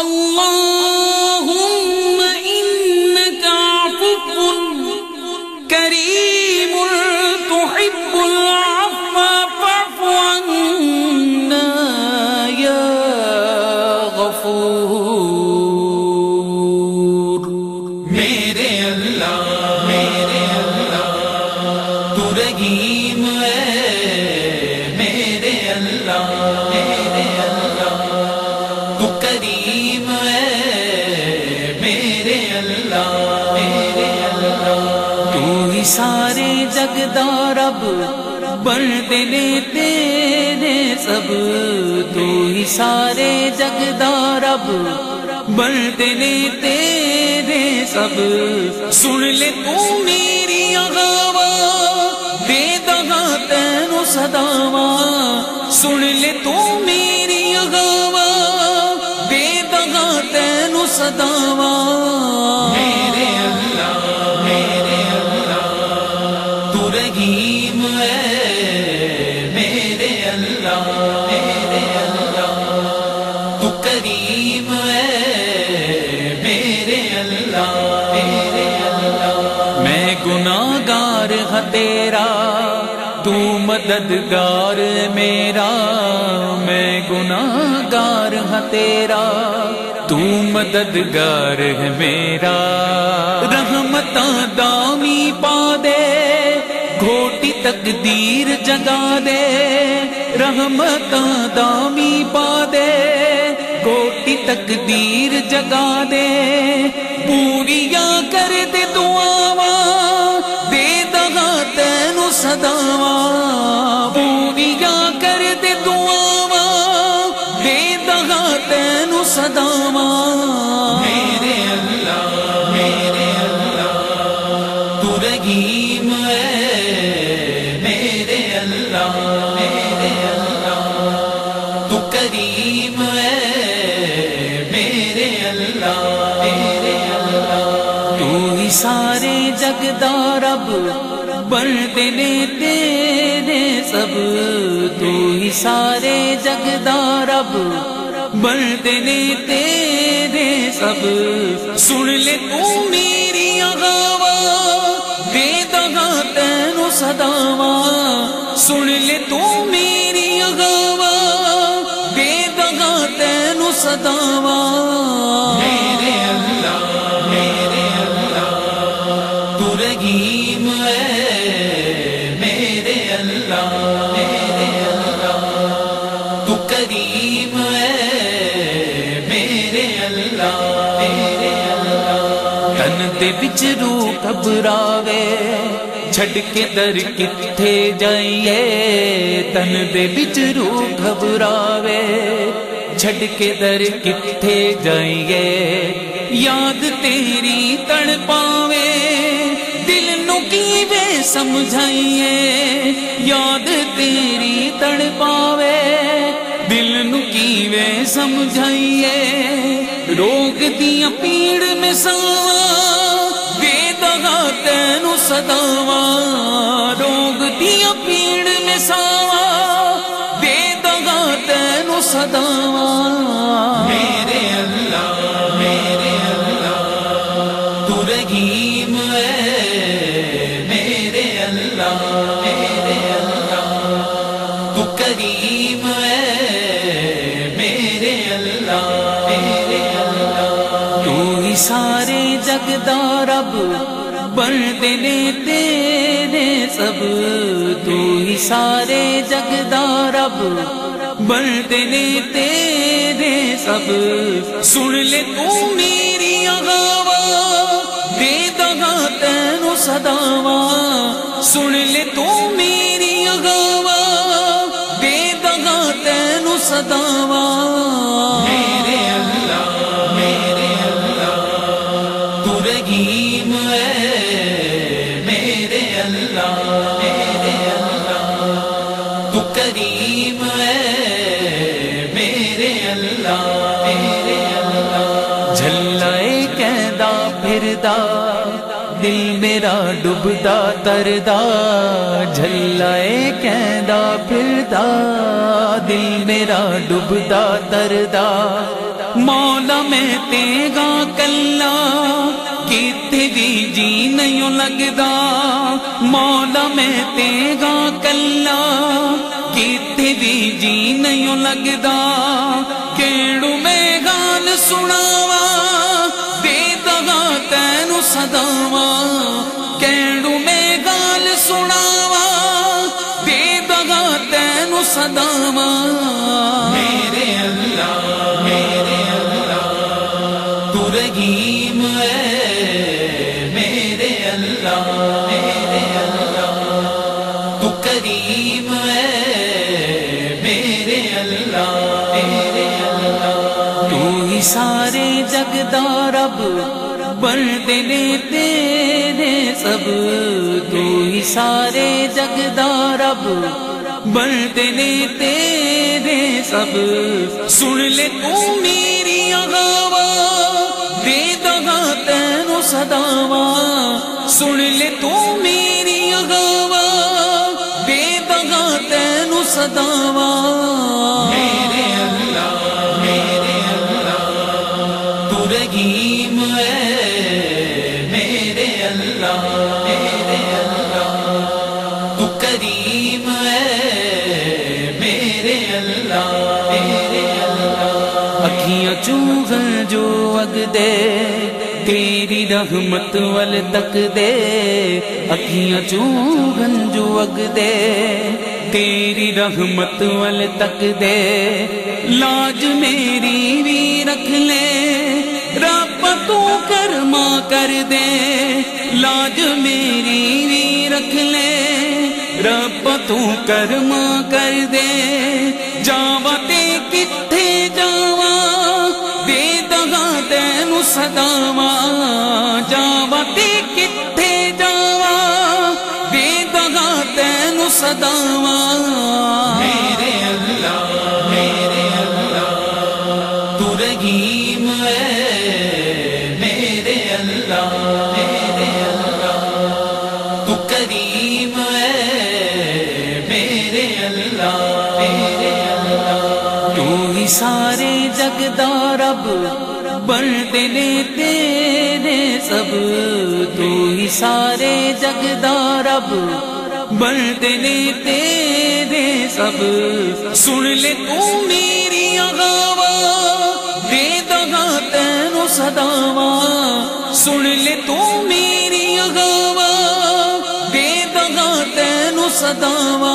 الله سارے جگدار اب بڑھتے تیرے سب، تو ہی سارے جگدار اب بڑھتے تیرے سب۔ سن لے تو میری اغاوا دے دگا تینو صداوا سن لے تو میری اغاوا دے دگا تینو صداوا اللہ میں گناہگار ہاں تیرا، تو مددگار میرا۔ میں گناہگار ہاں تیرا، تو مددگار ہے میرا۔ رحمتاں دامی پا دے، گھوٹی تقدیر جگا دے۔ رحمتاں دامی پا دے تقدیر جگا دے۔ پوریا کر دے دعاوا دے دگا تینو صداوا پوریا کر دے دعاوا دے دگا تینو صداوا میرے اللہ میرے اللہ، تو رحیم ہے۔ بڑھتے نے تیرے سب تو ہی سارے جگدار اب نے تیرے سب سن لے تو میری اغاوا دے دگا تینو صداوا سن لے تو میری تو کریم ہے میرے اللہ۔ تن دے وچ روح گھبراوے چھڈ کے در کتھے جائیے۔ تن دے وچ روح گھبراوے چھڈ کے در کتھے جائیے۔ یاد تیری تڑ پاوے، دل نو کیوے سمجھائیے۔ یاد تیری تڑ پاوے دل نو کیوے سمجھائیے روگ دیا پیڑ میں ساوا دے دگا تینو صداوا روگ دیا پیڑ میں ساوا دے دگا تینو صداوا سارے جگدار اب تیرے سب، تو ہی سارے جگدار اب تیرے سب۔ سن لے تو میری اغاوا دے دگا تینو صداوا سن لے تو میری رحیم ہے میرے اللہ۔ میرے اللہ تو کریم ہے میرے اللہ۔ میرے اللہ جھلائے کہدا پھردا، دل میرا ڈبدا تردا۔ جھلائے کہدا پھردا، دل میرا ڈبدا تردا۔ مولا میں تیگا کلا کتنے بھی جی نہیں لگتا مولا میں تیگا کلا۔ کتنے بھی جی نہیں لگتا کیڑو میں گان سناوا دے دگا تین سداوا کیڑو میں گال سناوا دے دگا تین سداوا کریم ہے میرے اللہ۔ میرے اللہ تو ہی سارے جگدار اب بردے تیرے سب۔ تو ہی سارے جگدار اب بردے تیرے سب۔ سن لے تو میری اغاوا دے دگا تینو صداوا سن لے تو میری اغاوا تینو میرے اللہ میرے اللہ، تو رحیم ہے۔ میرے اللہ میرے اللہ، تو کریم ہے۔ میرے اللہ میرے اللہ۔ اکھیاں جو اگ دے، تیری رحمت ول تک دے۔ اکھیاں چوغن جو اگ دے۔ تیری رحمت ول تک دے۔ لاج میری بھی رکھ لے۔ رب تو کرما کر دے۔ لاج میری بھی رکھ لے۔ رب تو کرما کر دے۔ جاوا تے کتھے جاوا۔ دے دگا تینو صداوا جاوا تینو میرے اللہ میرے اللہ، تو رحیم ہے۔ میرے اللہ میرے اللہ، تو کریم ہے۔ میرے اللہ میرے اللہ، تو ہی سارے جگدار اب بردے تیرے سب۔ تو ہی سارے جگدار اب بردے تیرے سب۔ سن لے تو میری اغاوا دے دگا تینو صداوا سن لے تو میری اغاوا دے دگا تینو صداوا